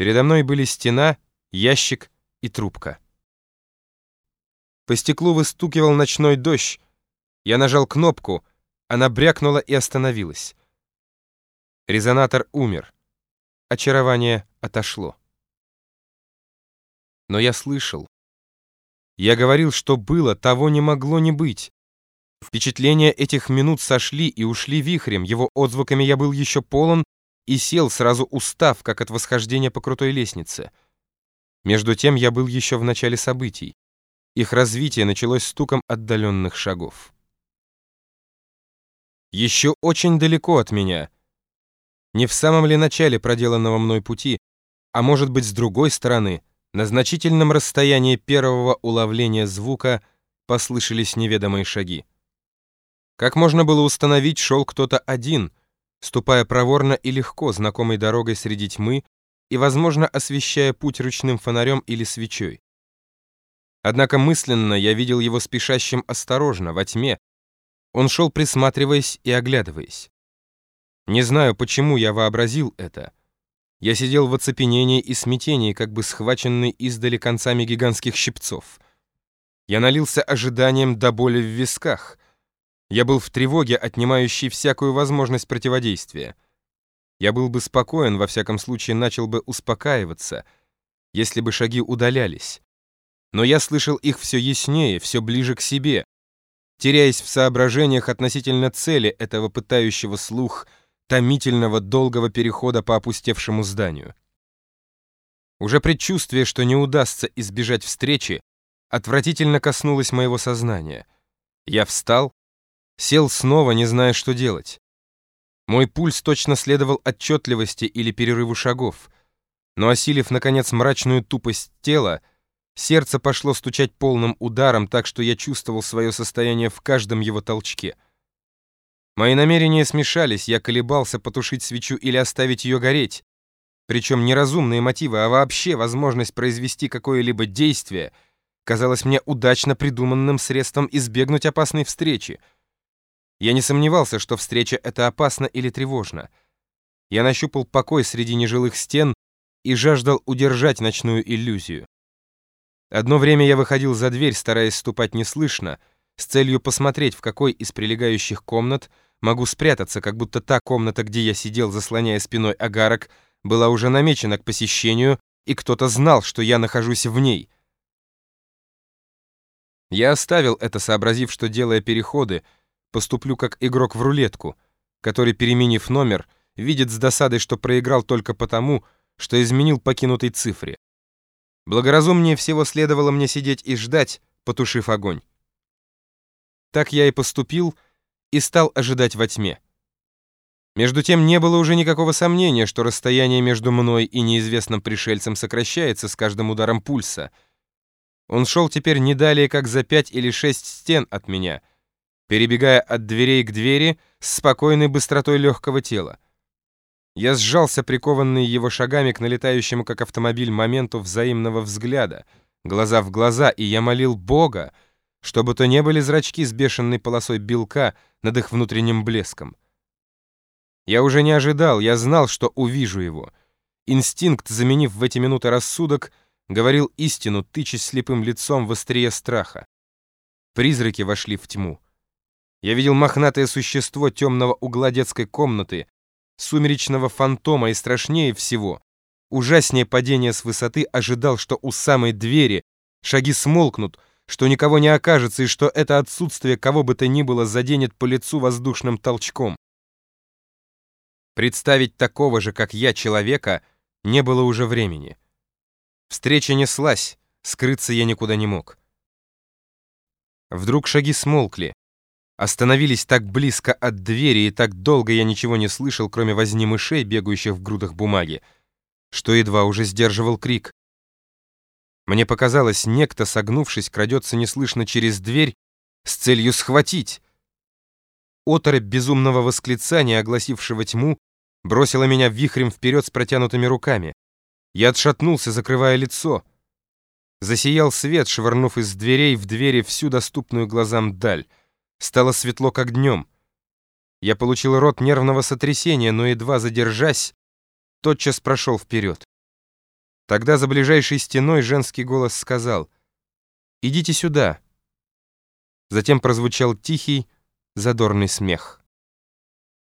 Передо мной были стена, ящик и трубка. По стеклу выстукивал ночной дождь. Я нажал кнопку, она брякнула и остановилась. Резонатор умер. Очарование отошло. Но я слышал. Я говорил, что было, того не могло не быть. Впечатления этих минут сошли и ушли вихрем, его отзвуками я был еще полон и сел, сразу устав, как от восхождения по крутой лестнице. Между тем я был еще в начале событий. Их развитие началось стуком отдаленных шагов. Еще очень далеко от меня. Не в самом ли начале проделанного мной пути, а может быть с другой стороны, на значительном расстоянии первого уловления звука послышались неведомые шаги. Как можно было установить, шел кто-то один, ступая проворно и легко знакомой дорогой среди тьмы и, возможно, освещая путь ручным фонарем или свечой. Однако мысленно я видел его спешащим осторожно, во тьме. Он шел, присматриваясь и оглядываясь. Не знаю, почему я вообразил это. Я сидел в оцепенении и смятении, как бы схваченный издали концами гигантских щипцов. Я налился ожиданием до боли в висках — я был в тревоге, отнимающей всякую возможность противодействия. Я был бы спокоен, во всяком случае начал бы успокаиваться, если бы шаги удалялись. Но я слышал их все яснее, все ближе к себе, теряясь в соображениях относительно цели этого пытающего слух томительного долгого перехода по опустевшему зданию. Уже предчувствие, что не удастся избежать встречи, отвратительно коснулось моего сознания. Я встал, Сел снова, не зная, что делать. Мой пульс точно следовал отчетливости или перерыву шагов. Но осилив, наконец, мрачную тупость тела, сердце пошло стучать полным ударом, так что я чувствовал свое состояние в каждом его толчке. Мои намерения смешались, я колебался потушить свечу или оставить ее гореть. Причем неразумные мотивы, а вообще возможность произвести какое-либо действие казалось мне удачно придуманным средством избегнуть опасной встречи — я не сомневался, что встреча это опасна или тревожна. Я нащупал покой среди нежилых стен и жаждал удержать ночную иллюзию. Одно время я выходил за дверь, стараясь ступать неслышно, с целью посмотреть, в какой из прилегающих комнат могу спрятаться, как будто та комната, где я сидел, заслоняя спиной агарок, была уже намечена к посещению, и кто-то знал, что я нахожусь в ней. Я оставил это, сообразив, что, делая переходы, поступлю как игрок в рулетку, который, переменив номер, видит с досадой, что проиграл только потому, что изменил покинутой цифре. Благоразумнее всего следовало мне сидеть и ждать, потушив огонь. Так я и поступил и стал ожидать во тьме. Между тем не было уже никакого сомнения, что расстояние между мной и неизвестным пришельцем сокращается с каждым ударом пульса. Он шел теперь не далее, как за пять или шесть стен от меня — перебегая от дверей к двери с спокойной быстротой легкого тела. Я сжался, прикованный его шагами к налетающему, как автомобиль, моменту взаимного взгляда, глаза в глаза, и я молил Бога, чтобы то не были зрачки с бешеной полосой белка над их внутренним блеском. Я уже не ожидал, я знал, что увижу его. Инстинкт, заменив в эти минуты рассудок, говорил истину, тычась слепым лицом в острие страха. Призраки вошли в тьму. Я видел мохнатое существо темного угла детской комнаты, сумеречного фантома и страшнее всего, ужаснее падения с высоты, ожидал, что у самой двери шаги смолкнут, что никого не окажется и что это отсутствие кого бы то ни было заденет по лицу воздушным толчком. Представить такого же, как я, человека, не было уже времени. Встреча неслась, скрыться я никуда не мог. Вдруг шаги смолкли остановились так близко от двери, и так долго я ничего не слышал, кроме возни мышей, бегающих в грудах бумаги, что едва уже сдерживал крик. Мне показалось, некто, согнувшись, крадется неслышно через дверь с целью схватить. Оторопь безумного восклицания, огласившего тьму, бросила меня вихрем вперед с протянутыми руками. Я отшатнулся, закрывая лицо. Засиял свет, швырнув из дверей в двери всю доступную глазам даль. Стало светло, как днем. Я получил рот нервного сотрясения, но едва задержась, тотчас прошел вперед. Тогда за ближайшей стеной женский голос сказал «Идите сюда». Затем прозвучал тихий, задорный смех.